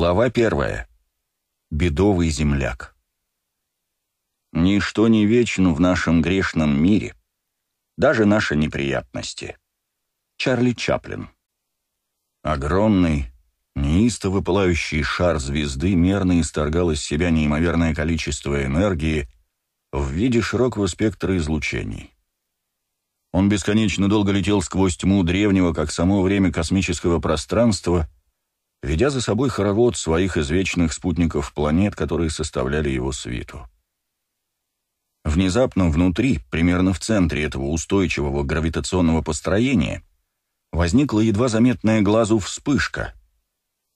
Глава первая. Бедовый земляк. Ничто не вечно в нашем грешном мире, даже наши неприятности. Чарли Чаплин. Огромный, неистово пылающий шар звезды мерно исторгал из себя неимоверное количество энергии в виде широкого спектра излучений. Он бесконечно долго летел сквозь тьму древнего, как само время космического пространства — ведя за собой хоровод своих извечных спутников планет, которые составляли его свиту. Внезапно внутри, примерно в центре этого устойчивого гравитационного построения, возникла едва заметная глазу вспышка,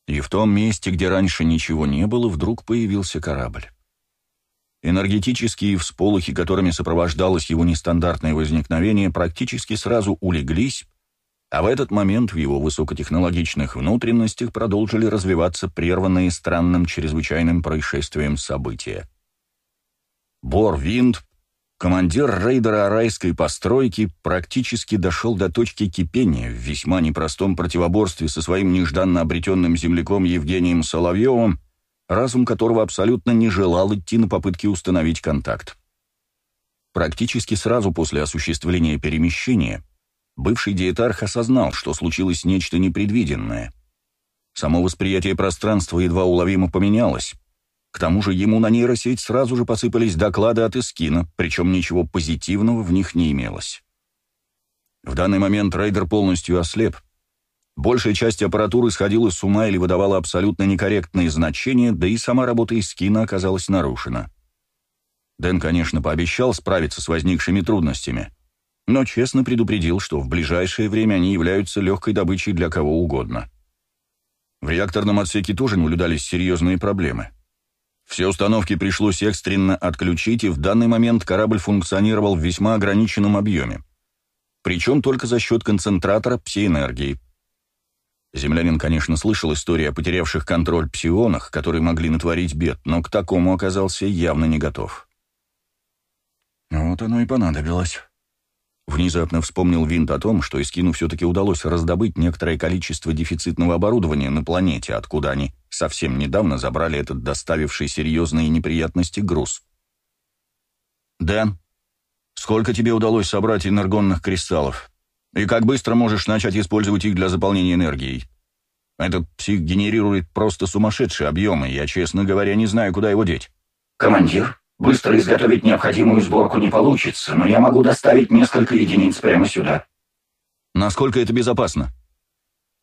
и в том месте, где раньше ничего не было, вдруг появился корабль. Энергетические всполохи, которыми сопровождалось его нестандартное возникновение, практически сразу улеглись, а в этот момент в его высокотехнологичных внутренностях продолжили развиваться прерванные странным чрезвычайным происшествием события. Бор Винд, командир рейдера арайской постройки, практически дошел до точки кипения в весьма непростом противоборстве со своим нежданно обретенным земляком Евгением Соловьевым, разум которого абсолютно не желал идти на попытки установить контакт. Практически сразу после осуществления перемещения – бывший диетарх осознал, что случилось нечто непредвиденное. Само восприятие пространства едва уловимо поменялось. К тому же ему на нейросеть сразу же посыпались доклады от Искина, причем ничего позитивного в них не имелось. В данный момент рейдер полностью ослеп. Большая часть аппаратуры сходила с ума или выдавала абсолютно некорректные значения, да и сама работа Искина оказалась нарушена. Дэн, конечно, пообещал справиться с возникшими трудностями — но честно предупредил, что в ближайшее время они являются легкой добычей для кого угодно. В реакторном отсеке тоже наблюдались серьезные проблемы. Все установки пришлось экстренно отключить, и в данный момент корабль функционировал в весьма ограниченном объеме. Причем только за счет концентратора псиэнергии. Землянин, конечно, слышал истории о потерявших контроль псионах, которые могли натворить бед, но к такому оказался явно не готов. Вот оно и понадобилось. Внезапно вспомнил Винт о том, что Искину все-таки удалось раздобыть некоторое количество дефицитного оборудования на планете, откуда они совсем недавно забрали этот доставивший серьезные неприятности груз. «Дэн, сколько тебе удалось собрать энергонных кристаллов? И как быстро можешь начать использовать их для заполнения энергией? Этот псих генерирует просто сумасшедшие объемы, я, честно говоря, не знаю, куда его деть». «Командир, Быстро изготовить необходимую сборку не получится, но я могу доставить несколько единиц прямо сюда. Насколько это безопасно?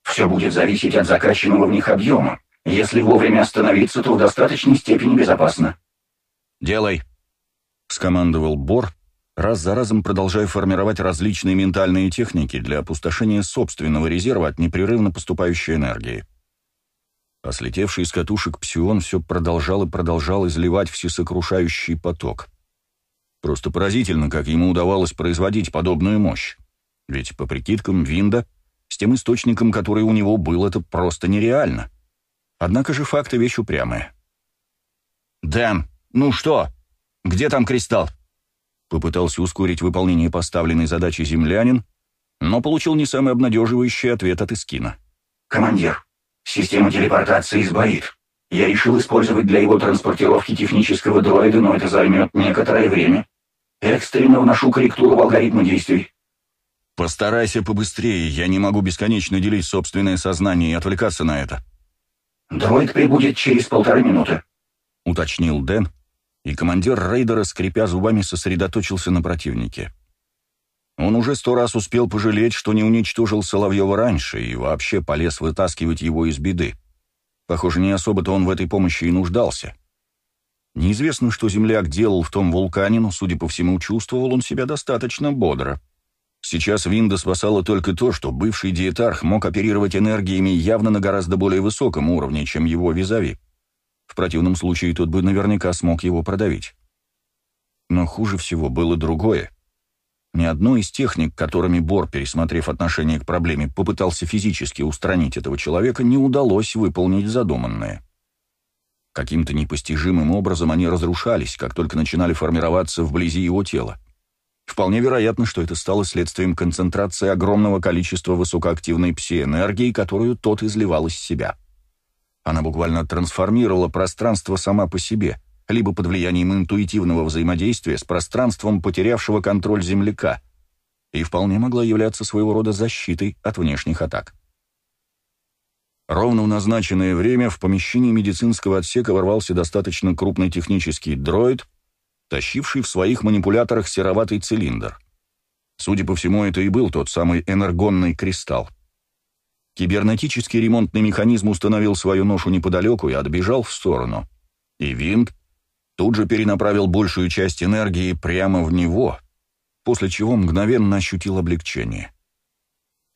Все будет зависеть от закачанного в них объема. Если вовремя остановиться, то в достаточной степени безопасно. «Делай», — скомандовал Бор, раз за разом продолжая формировать различные ментальные техники для опустошения собственного резерва от непрерывно поступающей энергии. А слетевший с катушек псион все продолжал и продолжал изливать всесокрушающий поток. Просто поразительно, как ему удавалось производить подобную мощь. Ведь, по прикидкам Винда, с тем источником, который у него был, это просто нереально. Однако же факты вещь упрямая. «Дэн, ну что? Где там кристалл?» Попытался ускорить выполнение поставленной задачи землянин, но получил не самый обнадеживающий ответ от Искина. «Командир, Система телепортации сбоит. Я решил использовать для его транспортировки технического дроида, но это займет некоторое время. Экстренно вношу корректуру в алгоритмы действий. Постарайся побыстрее, я не могу бесконечно делить собственное сознание и отвлекаться на это. Дроид прибудет через полторы минуты, уточнил Дэн, и командир рейдера, скрипя зубами, сосредоточился на противнике. Он уже сто раз успел пожалеть, что не уничтожил Соловьева раньше и вообще полез вытаскивать его из беды. Похоже, не особо-то он в этой помощи и нуждался. Неизвестно, что земляк делал в том вулкане, но, судя по всему, чувствовал он себя достаточно бодро. Сейчас Винда спасало только то, что бывший диетарх мог оперировать энергиями явно на гораздо более высоком уровне, чем его визави. В противном случае тот бы наверняка смог его продавить. Но хуже всего было другое. Ни одной из техник, которыми Бор, пересмотрев отношение к проблеме, попытался физически устранить этого человека, не удалось выполнить задуманное. Каким-то непостижимым образом они разрушались, как только начинали формироваться вблизи его тела. Вполне вероятно, что это стало следствием концентрации огромного количества высокоактивной пси-энергии, которую тот изливал из себя. Она буквально трансформировала пространство сама по себе, либо под влиянием интуитивного взаимодействия с пространством потерявшего контроль земляка, и вполне могла являться своего рода защитой от внешних атак. Ровно в назначенное время в помещении медицинского отсека ворвался достаточно крупный технический дроид, тащивший в своих манипуляторах сероватый цилиндр. Судя по всему, это и был тот самый энергонный кристалл. Кибернетический ремонтный механизм установил свою ношу неподалеку и отбежал в сторону. И винт тут же перенаправил большую часть энергии прямо в него, после чего мгновенно ощутил облегчение.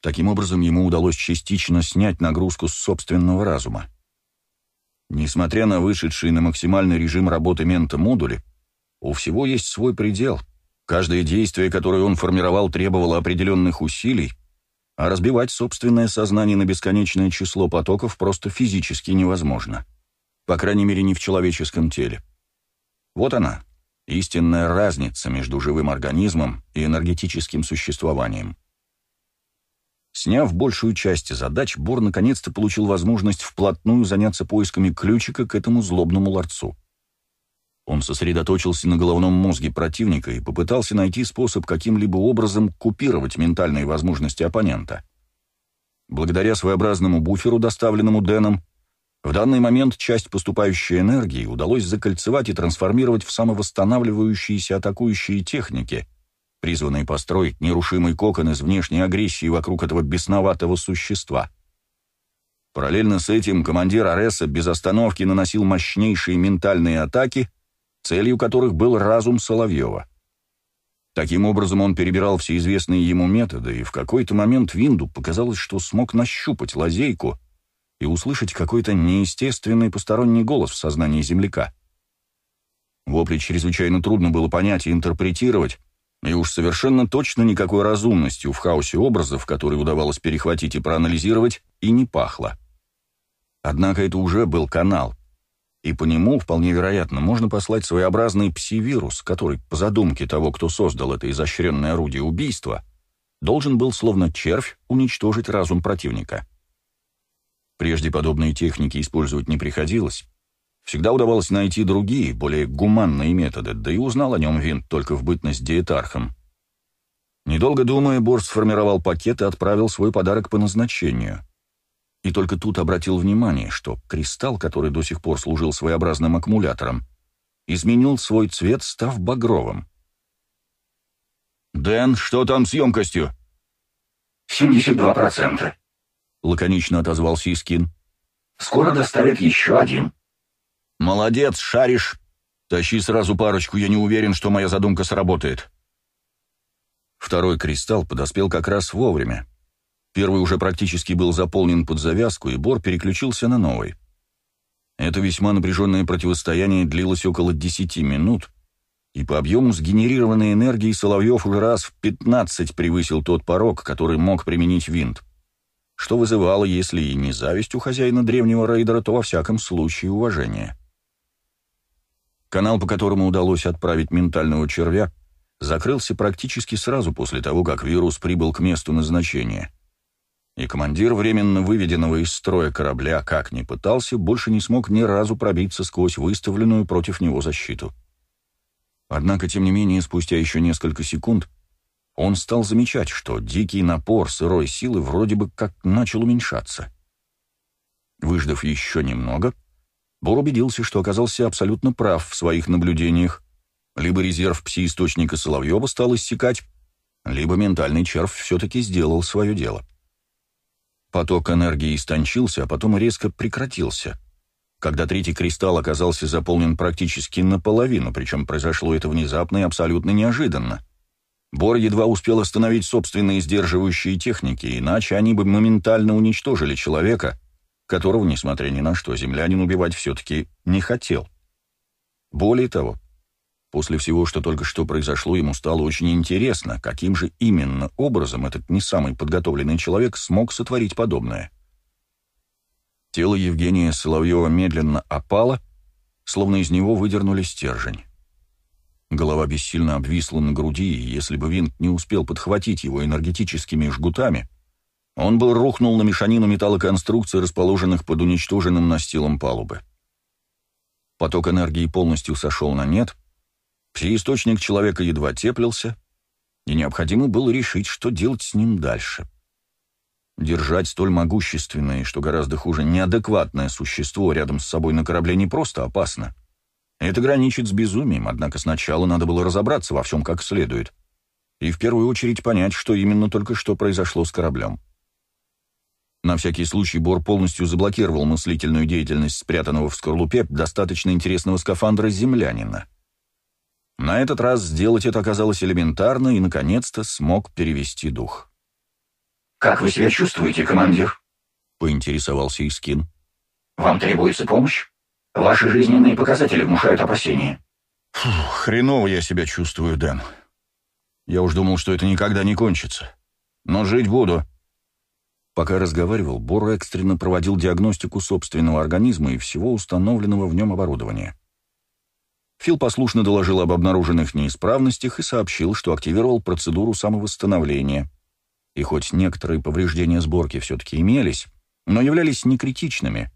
Таким образом, ему удалось частично снять нагрузку с собственного разума. Несмотря на вышедший на максимальный режим работы мента-модули, у всего есть свой предел. Каждое действие, которое он формировал, требовало определенных усилий, а разбивать собственное сознание на бесконечное число потоков просто физически невозможно. По крайней мере, не в человеческом теле. Вот она, истинная разница между живым организмом и энергетическим существованием. Сняв большую часть задач, Бор наконец-то получил возможность вплотную заняться поисками ключика к этому злобному ларцу. Он сосредоточился на головном мозге противника и попытался найти способ каким-либо образом купировать ментальные возможности оппонента. Благодаря своеобразному буферу, доставленному Дэном, в данный момент часть поступающей энергии удалось закольцевать и трансформировать в самовосстанавливающиеся атакующие техники, призванные построить нерушимый кокон из внешней агрессии вокруг этого бесноватого существа. Параллельно с этим командир Ареса без остановки наносил мощнейшие ментальные атаки, целью которых был разум Соловьева. Таким образом он перебирал все известные ему методы, и в какой-то момент Винду показалось, что смог нащупать лазейку и услышать какой-то неестественный посторонний голос в сознании земляка. Вопли чрезвычайно трудно было понять и интерпретировать, и уж совершенно точно никакой разумностью в хаосе образов, которые удавалось перехватить и проанализировать, и не пахло. Однако это уже был канал — и по нему, вполне вероятно, можно послать своеобразный пси-вирус, который, по задумке того, кто создал это изощренное орудие убийства, должен был, словно червь, уничтожить разум противника. Прежде подобные техники использовать не приходилось. Всегда удавалось найти другие, более гуманные методы, да и узнал о нем Винт только в бытность диетархом. Недолго думая, Борс сформировал пакет и отправил свой подарок по назначению — и только тут обратил внимание, что кристалл, который до сих пор служил своеобразным аккумулятором, изменил свой цвет, став багровым. «Дэн, что там с емкостью?» «72%, — лаконично отозвался Искин. «Скоро доставят еще один». «Молодец, шаришь. Тащи сразу парочку, я не уверен, что моя задумка сработает». Второй кристалл подоспел как раз вовремя. Первый уже практически был заполнен под завязку, и Бор переключился на новый. Это весьма напряженное противостояние длилось около 10 минут, и по объему сгенерированной энергии Соловьев уже раз в 15 превысил тот порог, который мог применить винт, что вызывало, если и не зависть у хозяина древнего рейдера, то во всяком случае уважение. Канал, по которому удалось отправить ментального червя, закрылся практически сразу после того, как вирус прибыл к месту назначения и командир временно выведенного из строя корабля, как ни пытался, больше не смог ни разу пробиться сквозь выставленную против него защиту. Однако, тем не менее, спустя еще несколько секунд он стал замечать, что дикий напор сырой силы вроде бы как начал уменьшаться. Выждав еще немного, Бор убедился, что оказался абсолютно прав в своих наблюдениях. Либо резерв пси-источника Соловьева стал иссякать, либо ментальный червь все-таки сделал свое дело. — Поток энергии истончился, а потом резко прекратился. Когда третий кристалл оказался заполнен практически наполовину, причем произошло это внезапно и абсолютно неожиданно. Бор едва успел остановить собственные сдерживающие техники, иначе они бы моментально уничтожили человека, которого, несмотря ни на что, землянин убивать все-таки не хотел. Более того, После всего, что только что произошло, ему стало очень интересно, каким же именно образом этот не самый подготовленный человек смог сотворить подобное. Тело Евгения Соловьева медленно опало, словно из него выдернули стержень. Голова бессильно обвисла на груди, и если бы винт не успел подхватить его энергетическими жгутами, Он был рухнул на мешанину металлоконструкций, расположенных под уничтоженным настилом палубы. Поток энергии полностью сошел на нет, источник человека едва теплился, и необходимо было решить, что делать с ним дальше. Держать столь могущественное что гораздо хуже, неадекватное существо рядом с собой на корабле не просто опасно. Это граничит с безумием, однако сначала надо было разобраться во всем как следует. И в первую очередь понять, что именно только что произошло с кораблем. На всякий случай Бор полностью заблокировал мыслительную деятельность спрятанного в скорлупе достаточно интересного скафандра землянина. На этот раз сделать это оказалось элементарно и, наконец-то, смог перевести дух. «Как вы себя чувствуете, командир?» — поинтересовался Искин. «Вам требуется помощь? Ваши жизненные показатели внушают опасения». Фу, «Хреново я себя чувствую, Дэн. Я уж думал, что это никогда не кончится. Но жить буду». Пока разговаривал, Бор экстренно проводил диагностику собственного организма и всего установленного в нем оборудования. Фил послушно доложил об обнаруженных неисправностях и сообщил, что активировал процедуру самовосстановления. И хоть некоторые повреждения сборки все-таки имелись, но являлись некритичными.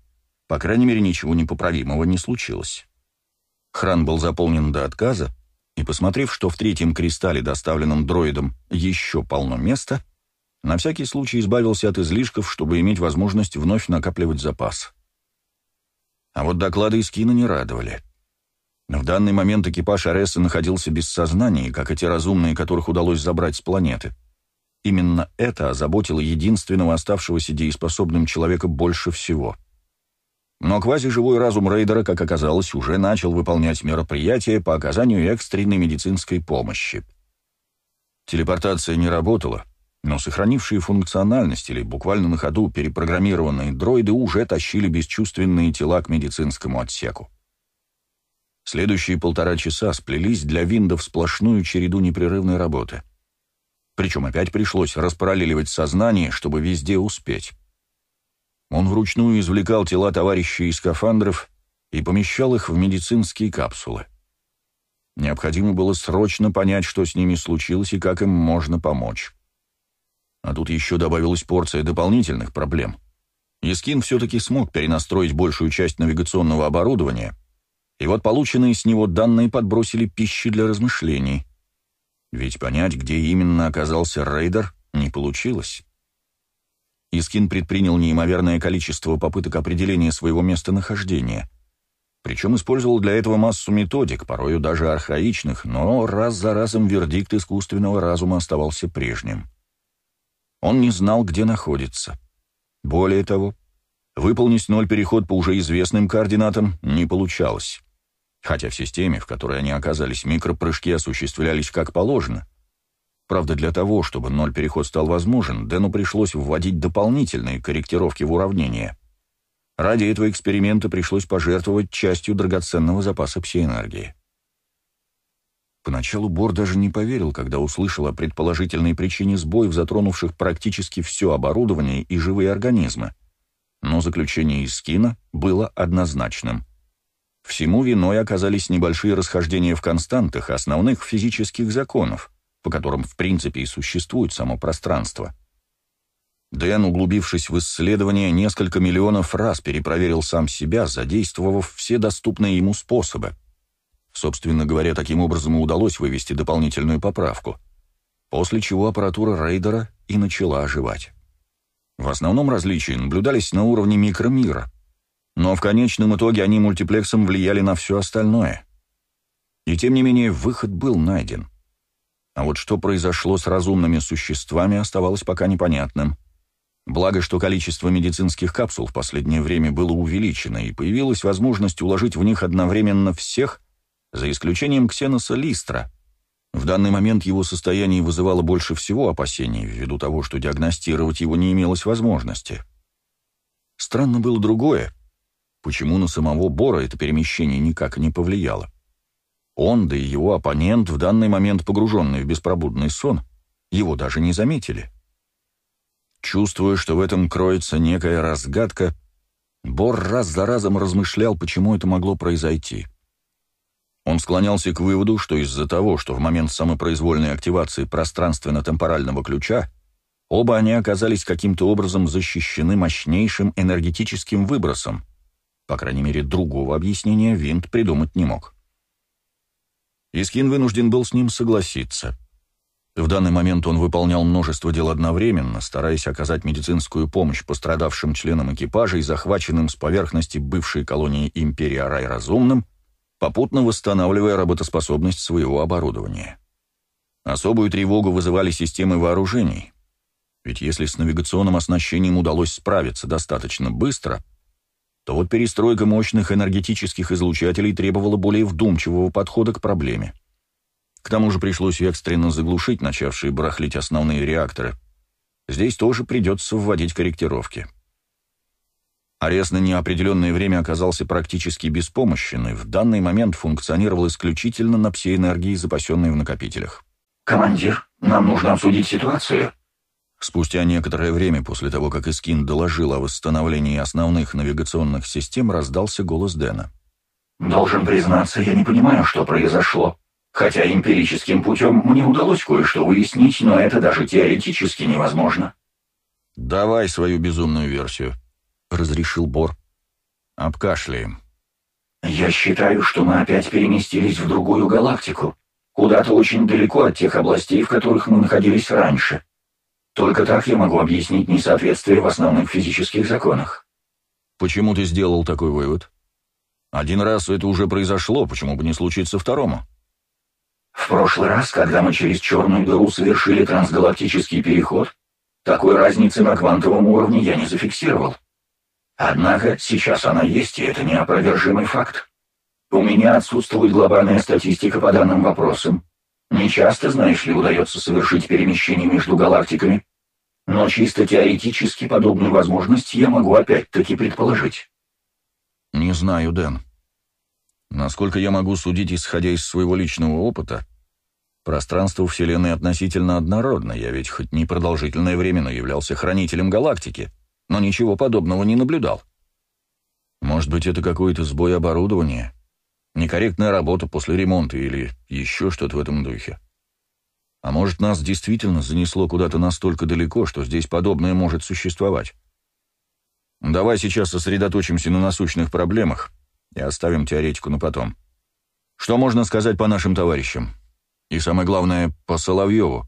По крайней мере, ничего непоправимого не случилось. Хран был заполнен до отказа, и, посмотрев, что в третьем кристалле, доставленном дроидом, еще полно места, на всякий случай избавился от излишков, чтобы иметь возможность вновь накапливать запас. А вот доклады из кино не радовали. В данный момент экипаж Ареса находился без сознания, как и те разумные, которых удалось забрать с планеты. Именно это озаботило единственного оставшегося дееспособным человека больше всего. Но квазиживой разум рейдера, как оказалось, уже начал выполнять мероприятия по оказанию экстренной медицинской помощи. Телепортация не работала, но сохранившие функциональность или буквально на ходу перепрограммированные дроиды уже тащили бесчувственные тела к медицинскому отсеку. Следующие полтора часа сплелись для Винда в сплошную череду непрерывной работы. Причем опять пришлось распараллеливать сознание, чтобы везде успеть. Он вручную извлекал тела товарищей из скафандров и помещал их в медицинские капсулы. Необходимо было срочно понять, что с ними случилось и как им можно помочь. А тут еще добавилась порция дополнительных проблем. Искин все-таки смог перенастроить большую часть навигационного оборудования — и вот полученные с него данные подбросили пищи для размышлений. Ведь понять, где именно оказался рейдер, не получилось. Искин предпринял неимоверное количество попыток определения своего местонахождения. Причем использовал для этого массу методик, порою даже архаичных, но раз за разом вердикт искусственного разума оставался прежним. Он не знал, где находится. Более того, выполнить ноль переход по уже известным координатам не получалось хотя в системе, в которой они оказались, микропрыжки осуществлялись как положено. Правда, для того, чтобы ноль-переход стал возможен, Дэну пришлось вводить дополнительные корректировки в уравнение. Ради этого эксперимента пришлось пожертвовать частью драгоценного запаса псиэнергии. Поначалу Бор даже не поверил, когда услышал о предположительной причине сбоев, затронувших практически все оборудование и живые организмы. Но заключение из кино было однозначным. Всему виной оказались небольшие расхождения в константах основных физических законов, по которым в принципе и существует само пространство. Дэн, углубившись в исследование, несколько миллионов раз перепроверил сам себя, задействовав все доступные ему способы. Собственно говоря, таким образом и удалось вывести дополнительную поправку, после чего аппаратура рейдера и начала оживать. В основном различия наблюдались на уровне микромира — но в конечном итоге они мультиплексом влияли на все остальное. И тем не менее, выход был найден. А вот что произошло с разумными существами, оставалось пока непонятным. Благо, что количество медицинских капсул в последнее время было увеличено, и появилась возможность уложить в них одновременно всех, за исключением Ксеноса Листра. В данный момент его состояние вызывало больше всего опасений, ввиду того, что диагностировать его не имелось возможности. Странно было другое. Почему на самого Бора это перемещение никак не повлияло? Он, да и его оппонент, в данный момент погруженный в беспробудный сон, его даже не заметили. Чувствуя, что в этом кроется некая разгадка, Бор раз за разом размышлял, почему это могло произойти. Он склонялся к выводу, что из-за того, что в момент самопроизвольной активации пространственно-темпорального ключа Оба они оказались каким-то образом защищены мощнейшим энергетическим выбросом. По крайней мере, другого объяснения Винт придумать не мог. Искин вынужден был с ним согласиться. В данный момент он выполнял множество дел одновременно, стараясь оказать медицинскую помощь пострадавшим членам экипажа и захваченным с поверхности бывшей колонии Империи Арай разумным, попутно восстанавливая работоспособность своего оборудования. Особую тревогу вызывали системы вооружений, ведь если с навигационным оснащением удалось справиться достаточно быстро, то вот перестройка мощных энергетических излучателей требовала более вдумчивого подхода к проблеме. К тому же пришлось экстренно заглушить начавшие барахлить основные реакторы. Здесь тоже придется вводить корректировки. Арест на неопределенное время оказался практически беспомощен и в данный момент функционировал исключительно на псиэнергии, запасенной в накопителях. «Командир, нам нужно обсудить ситуацию». Спустя некоторое время после того, как Искин доложил о восстановлении основных навигационных систем, раздался голос Дэна. «Должен признаться, я не понимаю, что произошло. Хотя эмпирическим путем мне удалось кое-что выяснить, но это даже теоретически невозможно». «Давай свою безумную версию», — разрешил Бор. «Обкашляем». «Я считаю, что мы опять переместились в другую галактику, куда-то очень далеко от тех областей, в которых мы находились раньше. Только так я могу объяснить несоответствие в основных физических законах». «Почему ты сделал такой вывод? Один раз это уже произошло, почему бы не случиться второму?» В прошлый раз, когда мы через черную дыру совершили трансгалактический переход, такой разницы на квантовом уровне я не зафиксировал. Однако сейчас она есть, и это неопровержимый факт. У меня отсутствует глобальная статистика по данным вопросам. Не часто, знаешь ли, удается совершить перемещение между галактиками, но чисто теоретически подобную возможность я могу опять-таки предположить. Не знаю, Дэн. Насколько я могу судить, исходя из своего личного опыта, пространство Вселенной относительно однородно, я ведь хоть непродолжительное время, но являлся хранителем галактики, но ничего подобного не наблюдал. Может быть, это какой-то сбой оборудования, некорректная работа после ремонта или еще что-то в этом духе. А может, нас действительно занесло куда-то настолько далеко, что здесь подобное может существовать. Давай сейчас сосредоточимся на насущных проблемах, и оставим теоретику на потом. Что можно сказать по нашим товарищам? И самое главное, по Соловьеву.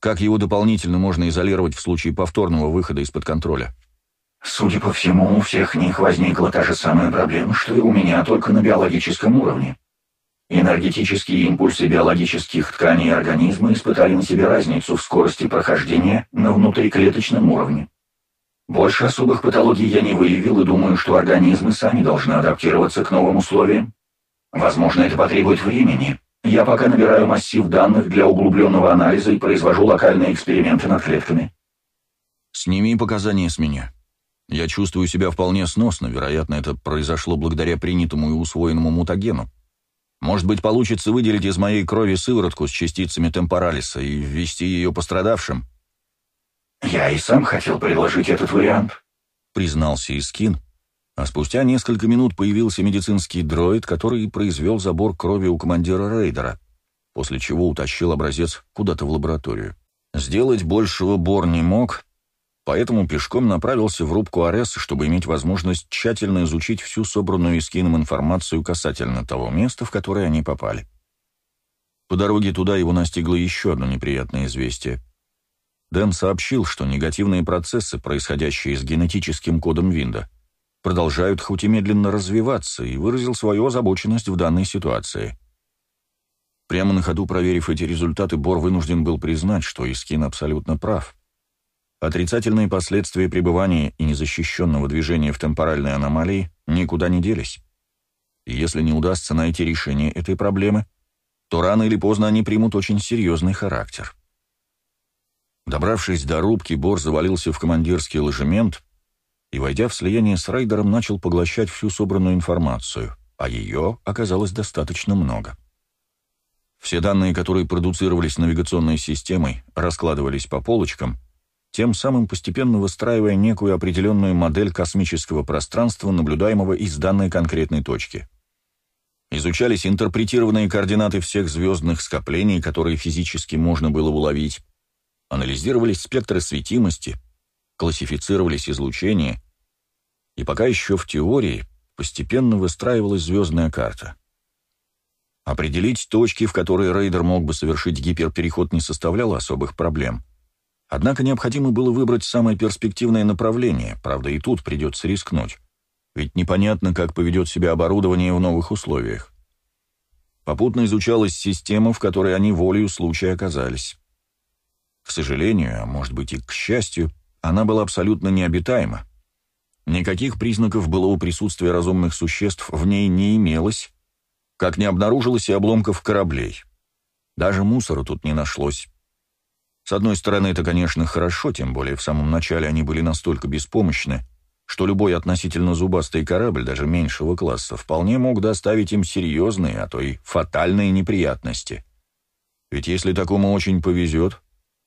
Как его дополнительно можно изолировать в случае повторного выхода из-под контроля? Судя по всему, у всех них возникла та же самая проблема, что и у меня, только на биологическом уровне. Энергетические импульсы биологических тканей организма испытали на себе разницу в скорости прохождения на внутриклеточном уровне. Больше особых патологий я не выявил и думаю, что организмы сами должны адаптироваться к новым условиям. Возможно, это потребует времени. Я пока набираю массив данных для углубленного анализа и произвожу локальные эксперименты над клетками. Сними показания с меня. Я чувствую себя вполне сносно, вероятно, это произошло благодаря принятому и усвоенному мутагену. Может быть, получится выделить из моей крови сыворотку с частицами темпоралиса и ввести ее пострадавшим? «Я и сам хотел предложить этот вариант», — признался Искин, а спустя несколько минут появился медицинский дроид, который произвел забор крови у командира рейдера, после чего утащил образец куда-то в лабораторию. Сделать большего Бор не мог, поэтому пешком направился в рубку Арес, чтобы иметь возможность тщательно изучить всю собранную Искином информацию касательно того места, в которое они попали. По дороге туда его настигло еще одно неприятное известие. Дэн сообщил, что негативные процессы, происходящие с генетическим кодом Винда, продолжают хоть и медленно развиваться, и выразил свою озабоченность в данной ситуации. Прямо на ходу проверив эти результаты, Бор вынужден был признать, что Искин абсолютно прав. Отрицательные последствия пребывания и незащищенного движения в темпоральной аномалии никуда не делись. Если не удастся найти решение этой проблемы, то рано или поздно они примут очень серьезный характер. Добравшись до рубки, Бор завалился в командирский ложемент и, войдя в слияние с рейдером, начал поглощать всю собранную информацию, а ее оказалось достаточно много. Все данные, которые продуцировались навигационной системой, раскладывались по полочкам, тем самым постепенно выстраивая некую определенную модель космического пространства, наблюдаемого из данной конкретной точки. Изучались интерпретированные координаты всех звездных скоплений, которые физически можно было уловить, Анализировались спектры светимости, классифицировались излучения, и пока еще в теории постепенно выстраивалась звездная карта. Определить точки, в которые рейдер мог бы совершить гиперпереход, не составляло особых проблем. Однако необходимо было выбрать самое перспективное направление, правда и тут придется рискнуть, ведь непонятно, как поведет себя оборудование в новых условиях. Попутно изучалась система, в которой они волею случая оказались. К сожалению, а может быть и к счастью, она была абсолютно необитаема. Никаких признаков былого присутствия разумных существ в ней не имелось, как не обнаружилось и обломков кораблей. Даже мусора тут не нашлось. С одной стороны, это, конечно, хорошо, тем более в самом начале они были настолько беспомощны, что любой относительно зубастый корабль, даже меньшего класса, вполне мог доставить им серьезные, а то и фатальные неприятности. Ведь если такому очень повезет,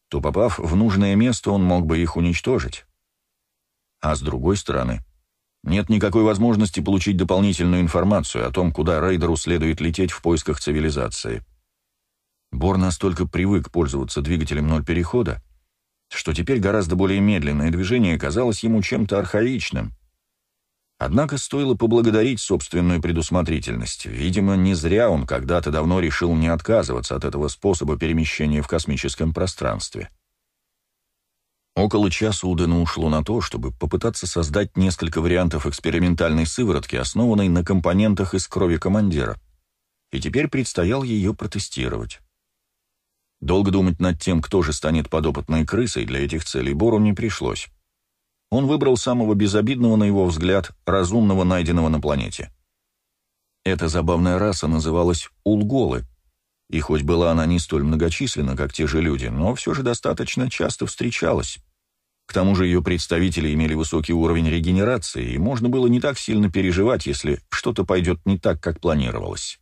то, попав в нужное место, он мог бы их уничтожить. А с другой стороны, нет никакой возможности получить дополнительную информацию о том, куда рейдеру следует лететь в поисках цивилизации. Бор настолько привык пользоваться двигателем ноль перехода, что теперь гораздо более медленное движение казалось ему чем-то архаичным. Однако стоило поблагодарить собственную предусмотрительность. Видимо, не зря он когда-то давно решил не отказываться от этого способа перемещения в космическом пространстве. Около часа у Дэна ушло на то, чтобы попытаться создать несколько вариантов экспериментальной сыворотки, основанной на компонентах из крови командира. И теперь предстояло ее протестировать. Долго думать над тем, кто же станет подопытной крысой, для этих целей Бору не пришлось он выбрал самого безобидного, на его взгляд, разумного, найденного на планете. Эта забавная раса называлась Улголы, и хоть была она не столь многочисленна, как те же люди, но все же достаточно часто встречалась. К тому же ее представители имели высокий уровень регенерации, и можно было не так сильно переживать, если что-то пойдет не так, как планировалось.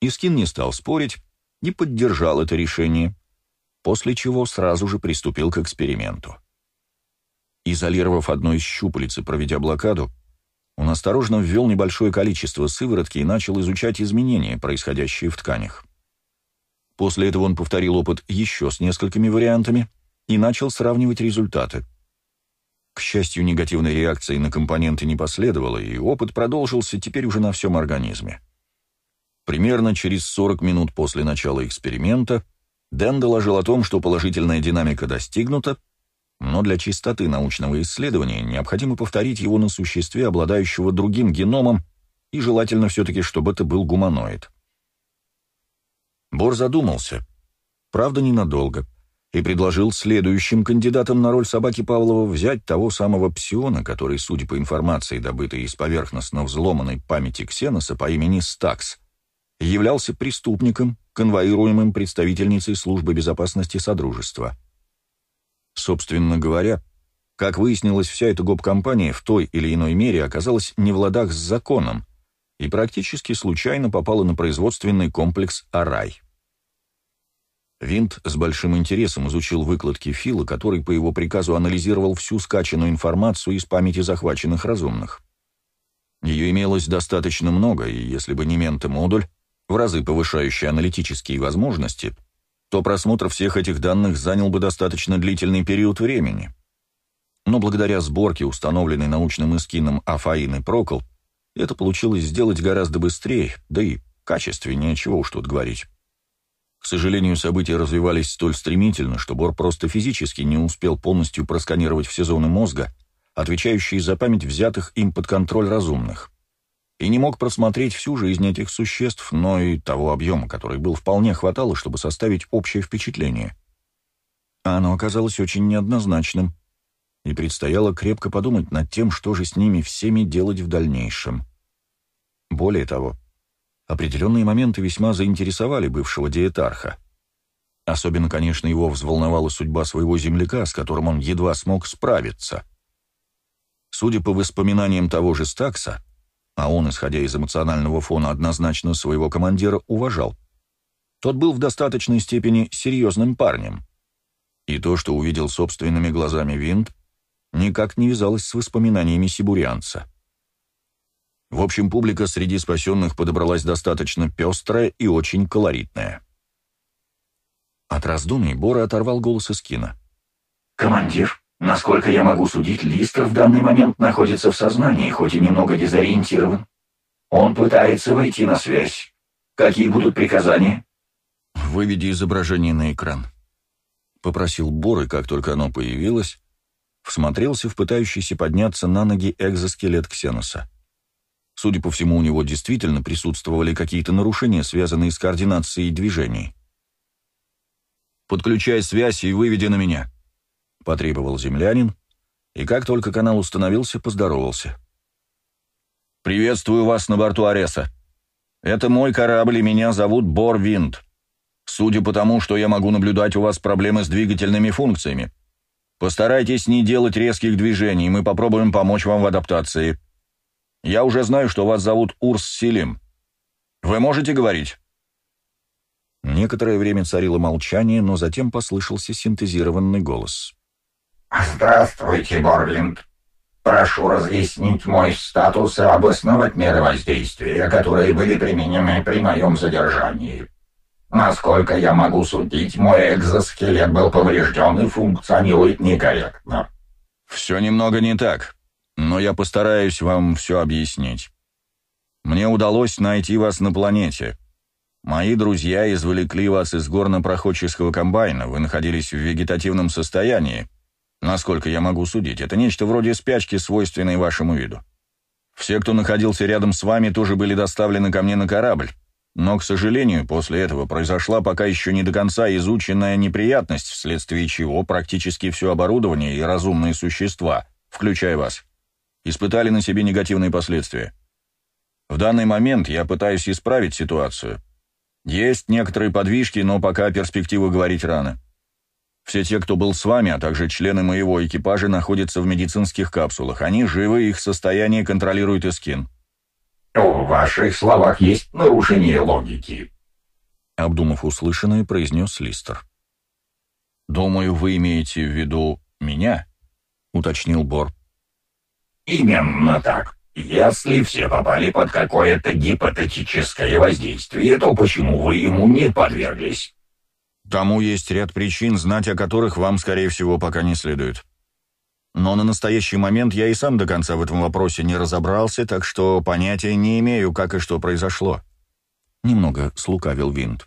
Искин не стал спорить и поддержал это решение, после чего сразу же приступил к эксперименту. Изолировав одно из щупалец и проведя блокаду, он осторожно ввел небольшое количество сыворотки и начал изучать изменения, происходящие в тканях. После этого он повторил опыт еще с несколькими вариантами и начал сравнивать результаты. К счастью, негативной реакции на компоненты не последовало, и опыт продолжился теперь уже на всем организме. Примерно через 40 минут после начала эксперимента Дэн доложил о том, что положительная динамика достигнута, но для чистоты научного исследования необходимо повторить его на существе, обладающего другим геномом, и желательно все-таки, чтобы это был гуманоид. Бор задумался, правда, ненадолго, и предложил следующим кандидатам на роль собаки Павлова взять того самого псиона, который, судя по информации, добытой из поверхностно взломанной памяти Ксеноса по имени Стакс, являлся преступником, конвоируемым представительницей службы безопасности Содружества. Собственно говоря, как выяснилось, вся эта гоп-компания в той или иной мере оказалась не в ладах с законом и практически случайно попала на производственный комплекс «Арай». Винт с большим интересом изучил выкладки Фила, который по его приказу анализировал всю скачанную информацию из памяти захваченных разумных. Ее имелось достаточно много, и если бы не ментомодуль, в разы повышающий аналитические возможности, то просмотр всех этих данных занял бы достаточно длительный период времени. Но благодаря сборке, установленной научным эскином Афаин и Прокол, это получилось сделать гораздо быстрее, да и качественнее, чего уж тут говорить. К сожалению, события развивались столь стремительно, что Бор просто физически не успел полностью просканировать все зоны мозга, отвечающие за память взятых им под контроль разумных и не мог просмотреть всю жизнь этих существ, но и того объема, который был вполне хватало, чтобы составить общее впечатление. А оно оказалось очень неоднозначным, и предстояло крепко подумать над тем, что же с ними всеми делать в дальнейшем. Более того, определенные моменты весьма заинтересовали бывшего диетарха. Особенно, конечно, его взволновала судьба своего земляка, с которым он едва смог справиться. Судя по воспоминаниям того же Стакса, а он, исходя из эмоционального фона, однозначно своего командира уважал. Тот был в достаточной степени серьезным парнем. И то, что увидел собственными глазами Винт, никак не вязалось с воспоминаниями сибурианца. В общем, публика среди спасенных подобралась достаточно пестрая и очень колоритная. От раздумий Бора оторвал голос из кино. «Командир, насколько я могу судить, Листер в данный момент находится в сознании, хоть и немного дезориентирован. Он пытается войти на связь. Какие будут приказания?» «Выведи изображение на экран», — попросил Бор, и как только оно появилось, всмотрелся в пытающийся подняться на ноги экзоскелет Ксеноса. Судя по всему, у него действительно присутствовали какие-то нарушения, связанные с координацией движений. «Подключай связь и выведи на меня», — потребовал землянин, и как только канал установился, поздоровался. «Приветствую вас на борту Ареса. Это мой корабль, и меня зовут Бор Винд. Судя по тому, что я могу наблюдать у вас проблемы с двигательными функциями, постарайтесь не делать резких движений, мы попробуем помочь вам в адаптации. Я уже знаю, что вас зовут Урс Селим. Вы можете говорить?» Некоторое время царило молчание, но затем послышался синтезированный голос. «Здравствуйте, Борвинд. Прошу разъяснить мой статус и обосновать меры воздействия, которые были применены при моем задержании. Насколько я могу судить, мой экзоскелет был поврежден и функционирует некорректно». «Все немного не так, но я постараюсь вам все объяснить. Мне удалось найти вас на планете». Мои друзья извлекли вас из горно-проходческого комбайна, вы находились в вегетативном состоянии. Насколько я могу судить, это нечто вроде спячки, свойственной вашему виду. Все, кто находился рядом с вами, тоже были доставлены ко мне на корабль. Но, к сожалению, после этого произошла пока еще не до конца изученная неприятность, вследствие чего практически все оборудование и разумные существа, включая вас, испытали на себе негативные последствия. В данный момент я пытаюсь исправить ситуацию, есть некоторые подвижки, но пока перспективы говорить рано. Все те, кто был с вами, а также члены моего экипажа, находятся в медицинских капсулах. Они живы, их состояние контролирует Искин. «В ваших словах есть нарушение логики», — обдумав услышанное, произнес Листер. «Думаю, вы имеете в виду меня?» — уточнил Бор. «Именно так. Если все попали под какое-то гипотетическое воздействие, то почему вы ему не подверглись? Тому есть ряд причин, знать о которых вам, скорее всего, пока не следует. Но на настоящий момент я и сам до конца в этом вопросе не разобрался, так что понятия не имею, как и что произошло. Немного слукавил Винт.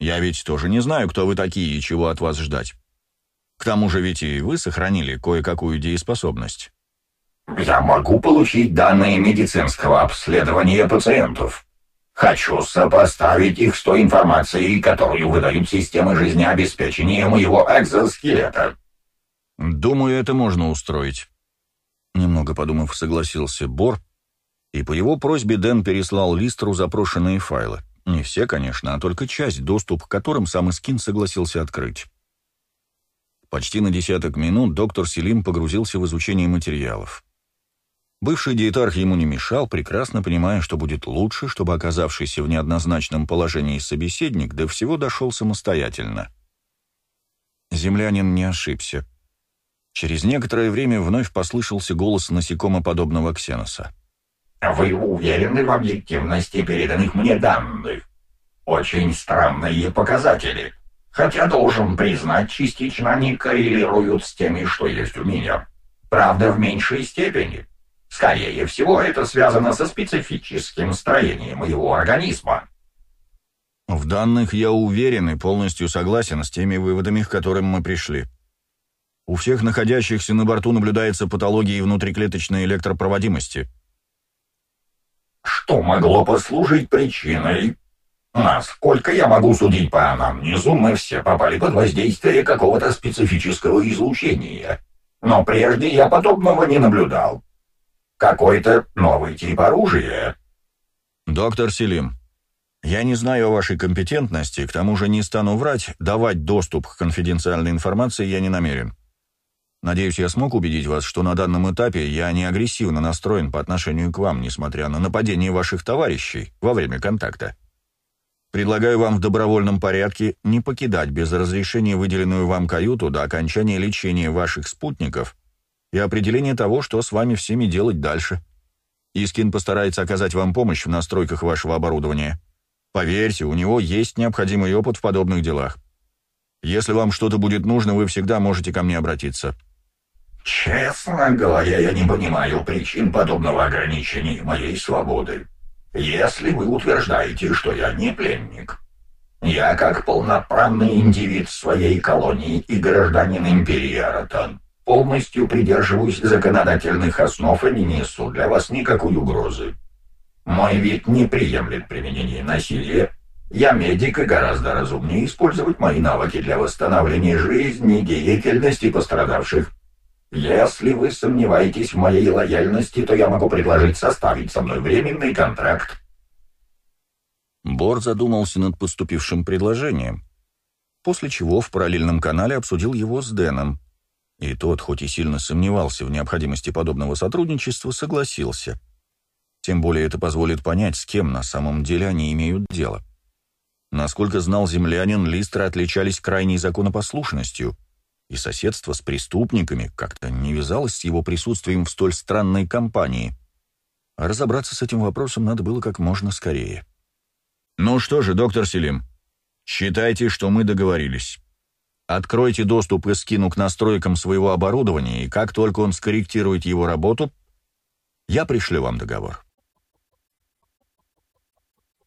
Я ведь тоже не знаю, кто вы такие и чего от вас ждать. К тому же ведь и вы сохранили кое-какую дееспособность. Я могу получить данные медицинского обследования пациентов. Хочу сопоставить их с той информацией, которую выдают системы жизнеобеспечения моего экзоскелета. Думаю, это можно устроить. Немного подумав, согласился Бор, и по его просьбе Дэн переслал Листеру запрошенные файлы. Не все, конечно, а только часть, доступ к которым сам Искин согласился открыть. Почти на десяток минут доктор Селим погрузился в изучение материалов. Бывший диетарх ему не мешал, прекрасно понимая, что будет лучше, чтобы оказавшийся в неоднозначном положении собеседник до всего дошел самостоятельно. Землянин не ошибся. Через некоторое время вновь послышался голос насекомоподобного ксеноса. «Вы уверены в объективности переданных мне данных? Очень странные показатели. Хотя, должен признать, частично они коррелируют с теми, что есть у меня. Правда, в меньшей степени». Скорее всего, это связано со специфическим строением его организма. В данных я уверен и полностью согласен с теми выводами, к которым мы пришли. У всех находящихся на борту наблюдается патология внутриклеточной электропроводимости. Что могло послужить причиной? Насколько я могу судить по анамнезу, мы все попали под воздействие какого-то специфического излучения. Но прежде я подобного не наблюдал. Какой-то новый тип оружия. Доктор Селим, я не знаю о вашей компетентности, к тому же не стану врать, давать доступ к конфиденциальной информации я не намерен. Надеюсь, я смог убедить вас, что на данном этапе я не агрессивно настроен по отношению к вам, несмотря на нападение ваших товарищей во время контакта. Предлагаю вам в добровольном порядке не покидать без разрешения выделенную вам каюту до окончания лечения ваших спутников и определение того, что с вами всеми делать дальше. Искин постарается оказать вам помощь в настройках вашего оборудования. Поверьте, у него есть необходимый опыт в подобных делах. Если вам что-то будет нужно, вы всегда можете ко мне обратиться». «Честно говоря, я не понимаю причин подобного ограничения моей свободы. Если вы утверждаете, что я не пленник, я, как полноправный индивид своей колонии и гражданин империи Аратан, полностью придерживаюсь законодательных основ и не несу для вас никакой угрозы. Мой вид не приемлет применения насилия. Я медик и гораздо разумнее использовать мои навыки для восстановления жизни и деятельности пострадавших. Если вы сомневаетесь в моей лояльности, то я могу предложить составить со мной временный контракт. Бор задумался над поступившим предложением, после чего в параллельном канале обсудил его с Дэном, и тот, хоть и сильно сомневался в необходимости подобного сотрудничества, согласился. Тем более это позволит понять, с кем на самом деле они имеют дело. Насколько знал землянин, листры отличались крайней законопослушностью, и соседство с преступниками как-то не вязалось с его присутствием в столь странной компании. А разобраться с этим вопросом надо было как можно скорее. «Ну что же, доктор Селим, считайте, что мы договорились. Откройте доступ и скину к настройкам своего оборудования, и как только он скорректирует его работу, я пришлю вам договор».